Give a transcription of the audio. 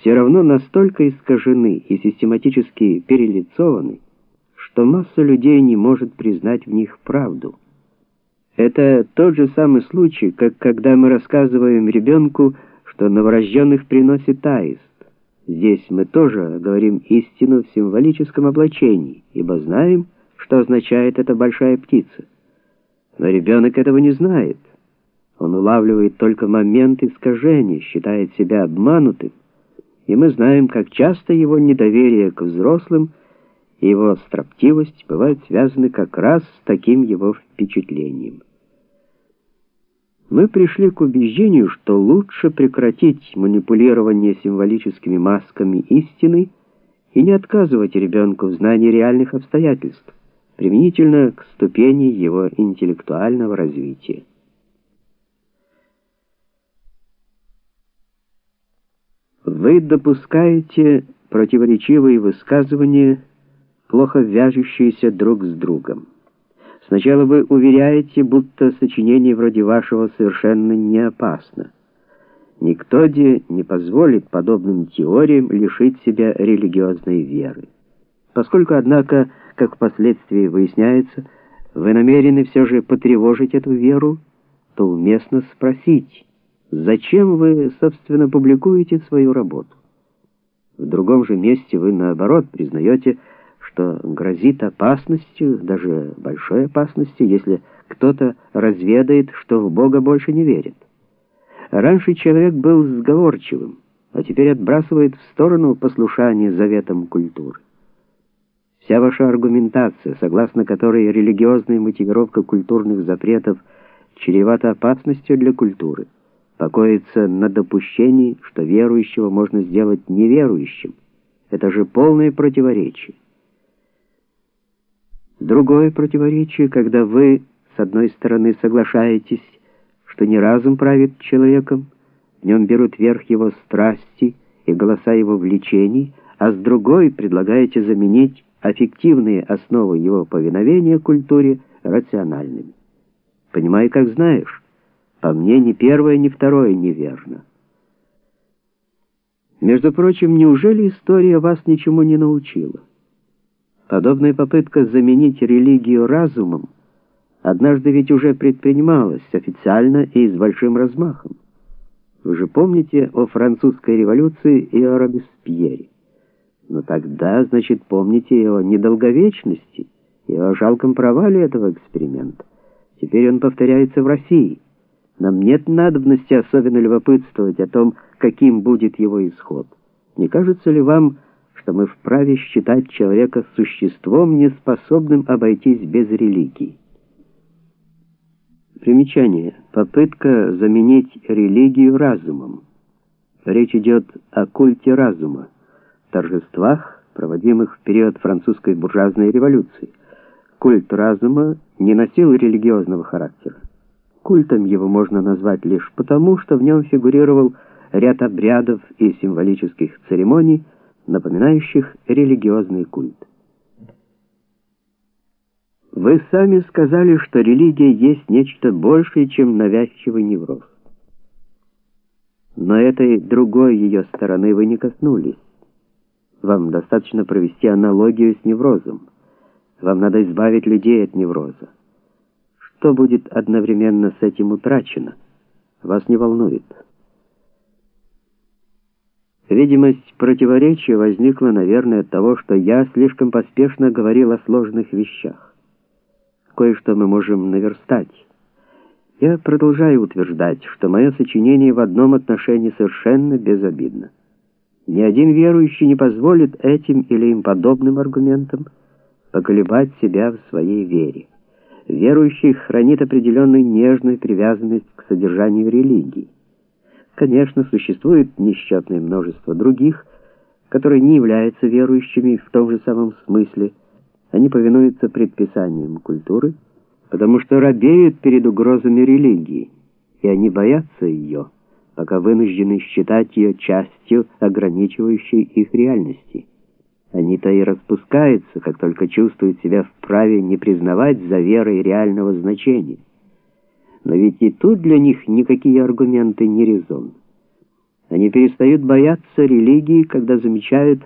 все равно настолько искажены и систематически перелицованы, что масса людей не может признать в них правду. Это тот же самый случай, как когда мы рассказываем ребенку, что новорожденных приносит аист. Здесь мы тоже говорим истину в символическом облачении, ибо знаем, что означает эта большая птица. Но ребенок этого не знает. Он улавливает только момент искажения, считает себя обманутым, и мы знаем, как часто его недоверие к взрослым и его строптивость бывают связаны как раз с таким его впечатлением. Мы пришли к убеждению, что лучше прекратить манипулирование символическими масками истины и не отказывать ребенку в знании реальных обстоятельств, применительно к ступени его интеллектуального развития. Вы допускаете противоречивые высказывания, плохо вяжущиеся друг с другом. Сначала вы уверяете, будто сочинение вроде вашего совершенно не опасно. Никто де не позволит подобным теориям лишить себя религиозной веры. Поскольку, однако, как впоследствии выясняется, вы намерены все же потревожить эту веру, то уместно спросить, зачем вы, собственно, публикуете свою работу? В другом же месте вы, наоборот, признаете, что грозит опасностью, даже большой опасностью, если кто-то разведает, что в Бога больше не верит. Раньше человек был сговорчивым, а теперь отбрасывает в сторону послушание заветам культуры. Вся ваша аргументация, согласно которой религиозная мотивировка культурных запретов чревата опасностью для культуры, покоится на допущении, что верующего можно сделать неверующим. Это же полное противоречие. Другое противоречие, когда вы, с одной стороны, соглашаетесь, что не разум правит человеком, в нем берут верх его страсти и голоса его влечений, а с другой предлагаете заменить аффективные основы его повиновения культуре рациональными. Понимай, как знаешь. По мне ни первое, ни второе неверно. Между прочим, неужели история вас ничему не научила? Подобная попытка заменить религию разумом однажды ведь уже предпринималась официально и с большим размахом. Вы же помните о французской революции и о Робеспьере. Но тогда, значит, помните и о недолговечности, и о жалком провале этого эксперимента. Теперь он повторяется в России. Нам нет надобности особенно любопытствовать о том, каким будет его исход. Не кажется ли вам, что мы вправе считать человека существом, неспособным обойтись без религии. Примечание. Попытка заменить религию разумом. Речь идет о культе разума, торжествах, проводимых в период французской буржуазной революции. Культ разума не носил религиозного характера. Культом его можно назвать лишь потому, что в нем фигурировал ряд обрядов и символических церемоний, напоминающих религиозный культ. Вы сами сказали, что религия есть нечто большее, чем навязчивый невроз. Но этой другой ее стороны вы не коснулись. Вам достаточно провести аналогию с неврозом. Вам надо избавить людей от невроза. Что будет одновременно с этим утрачено, вас не волнует. Видимость противоречия возникла, наверное, от того, что я слишком поспешно говорил о сложных вещах. Кое-что мы можем наверстать. Я продолжаю утверждать, что мое сочинение в одном отношении совершенно безобидно. Ни один верующий не позволит этим или им подобным аргументам поколебать себя в своей вере. Верующий хранит определенную нежную привязанность к содержанию религии. Конечно, существует несчетное множество других, которые не являются верующими в том же самом смысле. Они повинуются предписаниям культуры, потому что робеют перед угрозами религии, и они боятся ее, пока вынуждены считать ее частью ограничивающей их реальности. Они-то и распускаются, как только чувствуют себя вправе не признавать за верой реального значения. Но ведь и тут для них никакие аргументы не резон. Они перестают бояться религии, когда замечают,